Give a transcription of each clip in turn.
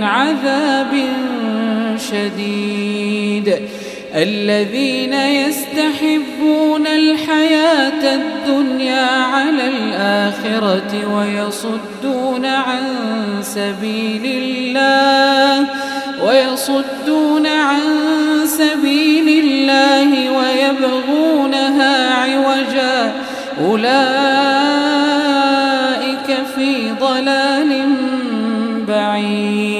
من عذاب شديد. الذين يستحبون الحياة الدنيا على الآخرة ويصدون عن سبيل الله ويصدون عن سبيل الله ويبغونها عوجا. أولئك في ضلال بعيد.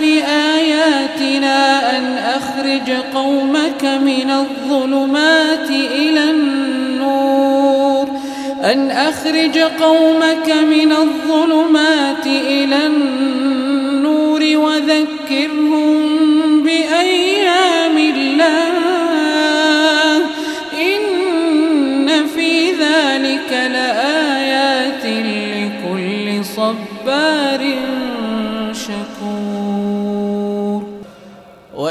بآياتنا أن أخرج قومك من الظلمات إلى النور. أن أخرج قومك من الظلمات إلى النور وذكرهم بأيام الله. إن في ذلك لآيات لكل صبار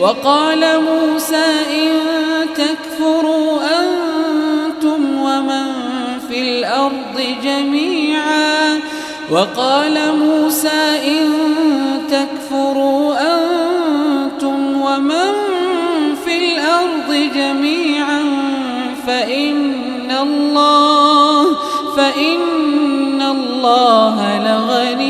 وقال موسى إن تكفروا أنتم ومن في الأرض جميعا. وقال موسى إن تكفروا أنتم ومن في الأرض جميعا. فإن الله فإن الله لغني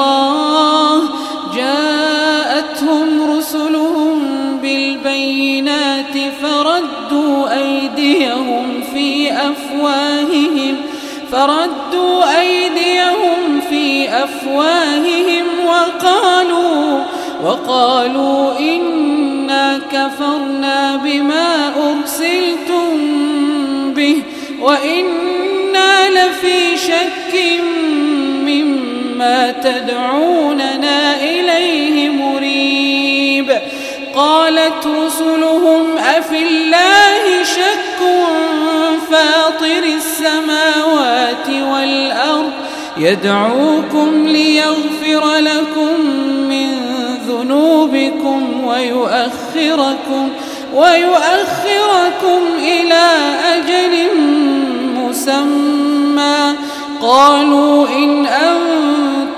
الله جاءتهم رسلهم بالبينات فردوا أيديهم في أفواههم فردوا أيديهم في أفواههم وقالوا وقالوا إنا كفرنا بما أرسلتم به وإنا لفي شك مما تدعوننا إليه مريب. قالت رسلهم أفي الله شك فاطر السماوات والأرض؟ يدعوكم ليغفر لكم من ذنوبكم ويؤخركم ويؤخركم إلى أجل مسمى. قالوا إن أنتم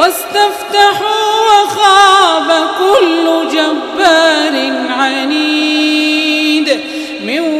واستفتحوا وخاب كل جبار عنيد من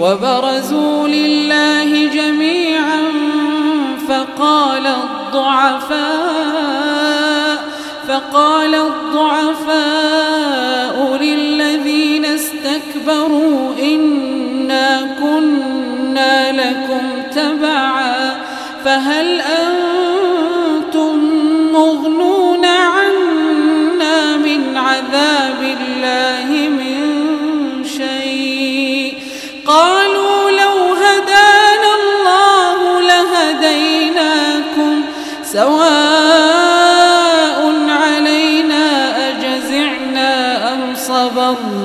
وبرزوا لله جميعا فقال الضعفاء فقال الضعفاء للذين استكبروا إنا كنا لكم تبعا فهل أنتم مغنون عنا من عذاب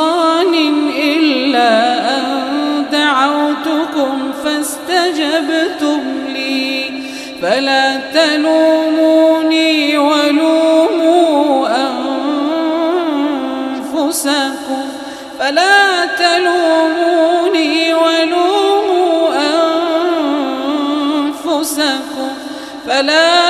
سلطان إلا أن دعوتكم فاستجبتم لي. فلا تلوموني ولوموا أنفسكم. فلا تلوموني ولوموا أنفسكم. فلا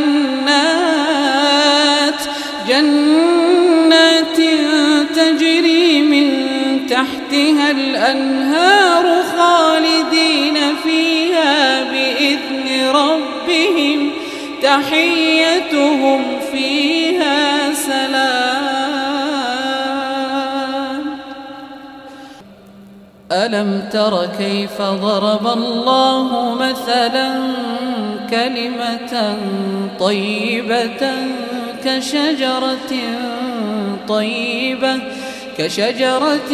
الأنهار خالدين فيها بإذن ربهم تحيتهم فيها سلام. ألم تر كيف ضرب الله مثلا كلمة طيبة كشجرة طيبة كشجرة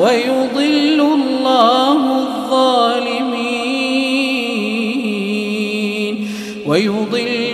ويضل الله الظالمين. ويضل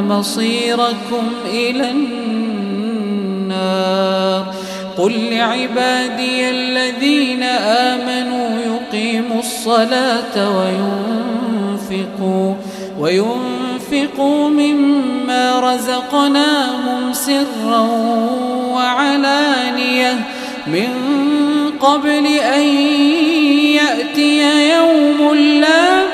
مصيركم إلى النار. قل لعبادي الذين آمنوا يقيموا الصلاة وينفقوا وينفقوا مما رزقناهم سرا وعلانية. من قبل أن يأتي يوم لا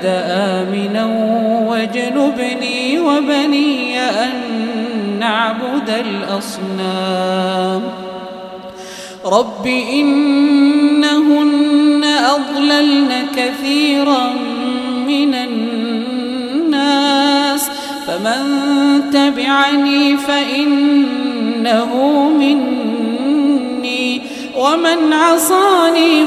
البلد آمنا واجنبني وبني أن نعبد الأصنام. رب إنهن أضللن كثيرا من الناس فمن تبعني فإنه مني ومن عصاني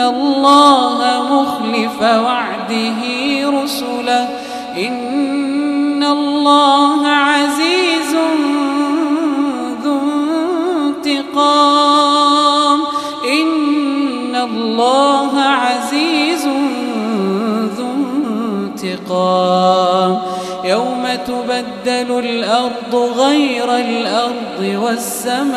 الله مخلف وعده رسله إن الله عزيز ذو انتقام إن الله عزيز مقام يوم تبدل الأرض غير الأرض والسماوات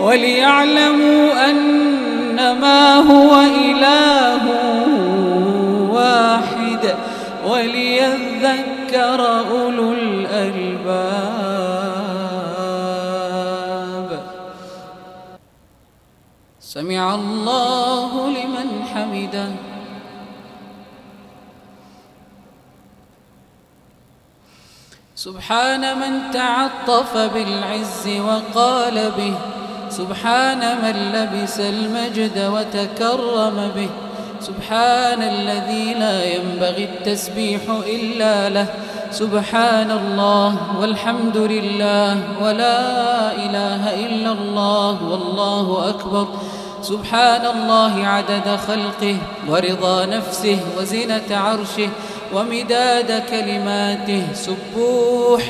وليعلموا أنما هو إله واحد وليذكر أولو الألباب. سمع الله لمن حمده. سبحان من تعطف بالعز وقال به. سبحان من لبس المجد وتكرم به. سبحان الذي لا ينبغي التسبيح إلا له. سبحان الله والحمد لله ولا إله إلا الله والله أكبر. سبحان الله عدد خلقه ورضا نفسه وزنة عرشه ومداد كلماته. سبوح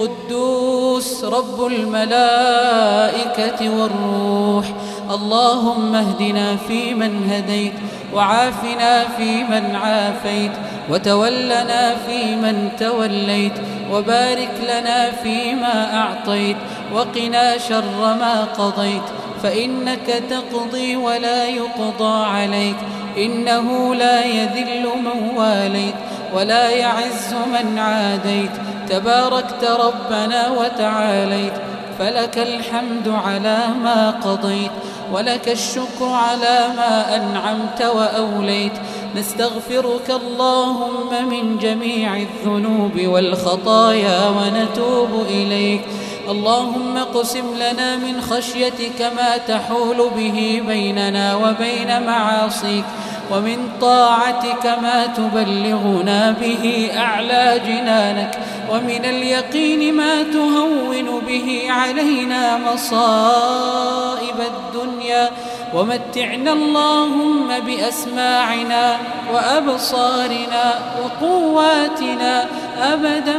قدوس رب الملائكة والروح. اللهم اهدنا فيمن هديت وعافنا فيمن عافيت وتولنا فيمن توليت وبارك لنا فيما أعطيت وقنا شر ما قضيت فإنك تقضي ولا يقضى عليك إنه لا يذل من واليت ولا يعز من عاديت تباركت ربنا وتعاليت. فلك الحمد على ما قضيت ولك الشكر على ما أنعمت وأوليت. نستغفرك اللهم من جميع الذنوب والخطايا ونتوب إليك. اللهم قسم لنا من خشيتك ما تحول به بيننا وبين معاصيك. ومن طاعتك ما تبلغنا به أعلى جنانك ومن اليقين ما تهون به علينا مصائب الدنيا ومتعنا اللهم بأسماعنا وأبصارنا وقواتنا أبدا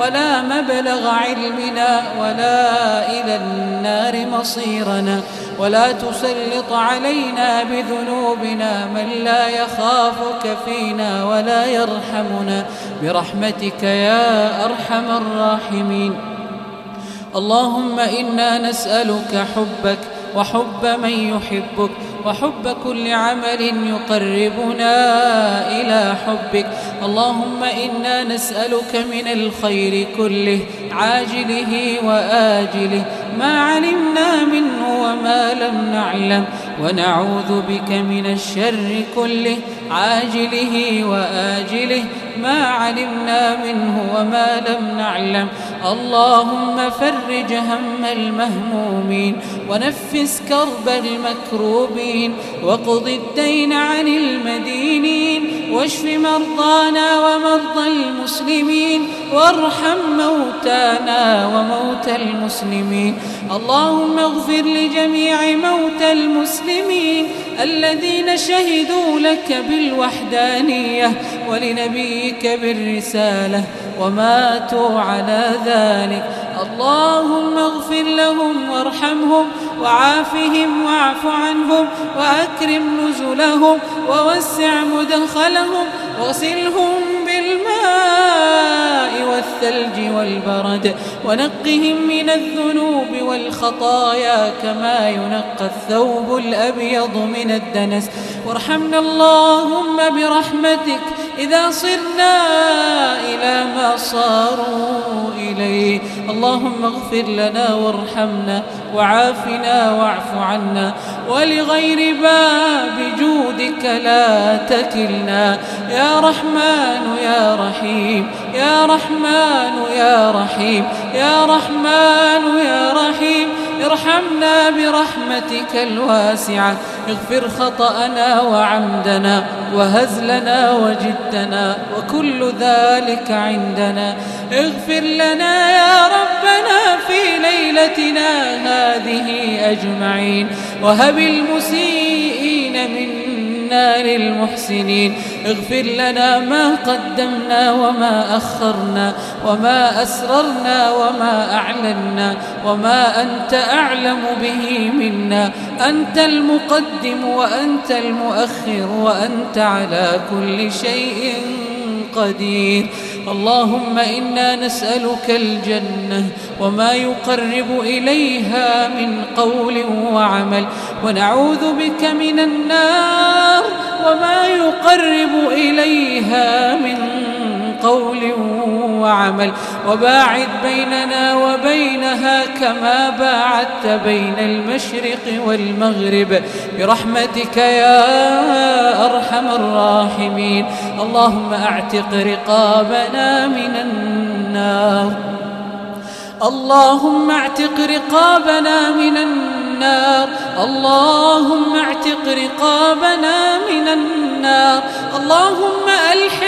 ولا مبلغ علمنا ولا إلى النار مصيرنا ولا تسلط علينا بذنوبنا من لا يخافك فينا ولا يرحمنا. برحمتك يا أرحم الراحمين. اللهم إنا نسألك حبك وحب من يحبك وحب كل عمل يقربنا إلى حبك. اللهم إنا نسألك من الخير كله عاجله وآجله. ما علمنا منه وما لم نعلم. ونعوذ بك من الشر كله عاجله وآجله. ما علمنا منه وما لم نعلم. اللهم فرج هم المهمومين ونفس كرب المكروبين. وقض الدين عن المدينين واشف مرضانا ومرضى المسلمين. وارحم موتانا وموتى المسلمين. اللهم اغفر لجميع موتى المسلمين الذين شهدوا لك بالوحدانية ولنبيك بالرسالة وماتوا على ذلك. اللهم اغفر لهم وارحمهم وعافهم واعف عنهم وأكرم نزلهم ووسع مدخلهم واغسلهم بالماء والثلج والبرد ونقهم من الذنوب والخطايا كما ينقى الثوب الأبيض من الدنس. وارحمنا اللهم برحمتك إذا صرنا إلى ما صاروا إليه. اللهم اغفر لنا وارحمنا وعافنا واعف عنا. ولغير باب جودك لا تكلنا. يا رحمن يا رحيم. يا رحمن يا رحيم. يا رحمن يا رحيم. ارحمنا برحمتك الواسعة. اغفر خطأنا وعمدنا وهزلنا وجدنا وكل ذلك عندنا. اغفر لنا يا ربنا في ليلتنا هذه أجمعين. وهب المسيئين منا للمحسنين. اغفر لنا ما قدمنا وما أخرنا وما أسررنا وما أعلنا وما أنت أعلم به منا. أنت المقدم وأنت المؤخر وأنت على كل شيء قدير. اللهم إنا نسألك الجنة وما يقرب إليها من قول وعمل ونعوذ بك من النار وما يقرب إليها من قول وعمل. وباعد بيننا وبينها كما باعدت بين المشرق والمغرب. برحمتك يا أرحم الراحمين. اللهم أعتق رقابنا من النار. اللهم أعتق رقابنا من النار. اللهم أعتق رقابنا من النار. اللهم ألحقنا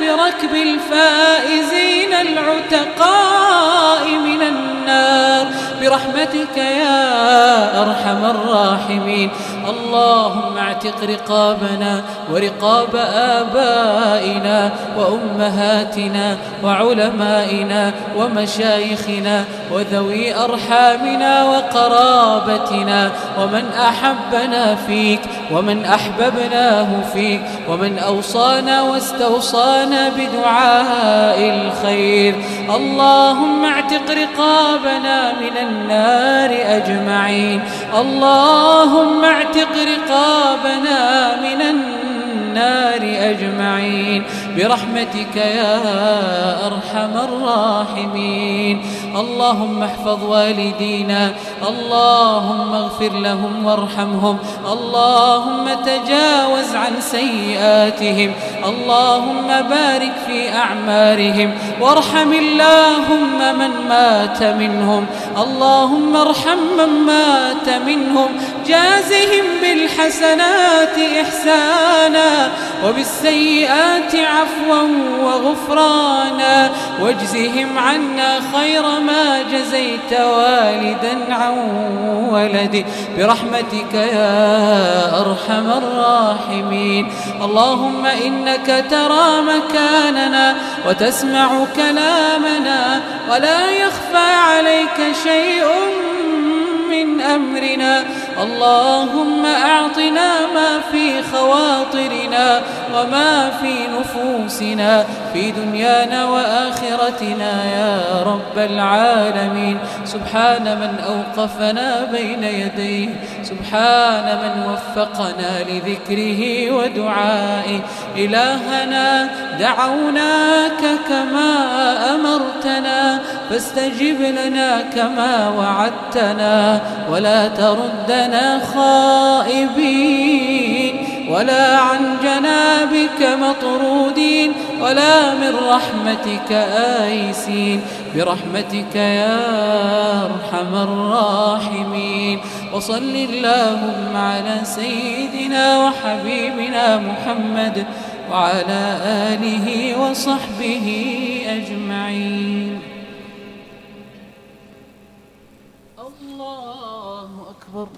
بركب الفائزين العتقاء من النار. برحمتك يا أرحم الراحمين. اللهم اعتق رقابنا ورقاب آبائنا وأمهاتنا وعلمائنا ومشايخنا وذوي أرحامنا وقرابتنا ومن أحبنا فيك ومن أحببناه فيك ومن أوصانا واستوصانا بدعاء الخير. اللهم اعتق رقابنا من النار أجمعين. اللهم اعتق رقابنا من النار. أجمعين. برحمتك يا أرحم الراحمين. اللهم احفظ والدينا. اللهم اغفر لهم وارحمهم. اللهم تجاوز عن سيئاتهم. اللهم بارك في أعمارهم. وارحم اللهم من مات منهم. اللهم ارحم من مات منهم. جازهم بالحسنات إحسانا. وبالسيئات عفوا وغفرانا واجزهم عنا خير ما جزيت والدا عن ولده برحمتك يا أرحم الراحمين. اللهم إنك ترى مكاننا وتسمع كلامنا ولا يخفى عليك شيء من أمرنا. اللهم أعطنا ما في خواطرنا وبلغ ما في نفوسنا في دنيانا وآخرتنا يا رب العالمين. سبحان من أوقفنا بين يديه سبحان من وفقنا لذكره ودعائه. إلهنا دعوناك كما أمرتنا فاستجب لنا كما وعدتنا. ولا تردنا لنا خائبين ولا عن جنابك مطرودين ولا من رحمتك آيسين برحمتك يا أرحم الراحمين وصل اللهم على سيدنا وحبيبنا محمد وعلى آله وصحبه أجمعين. الله أكبر.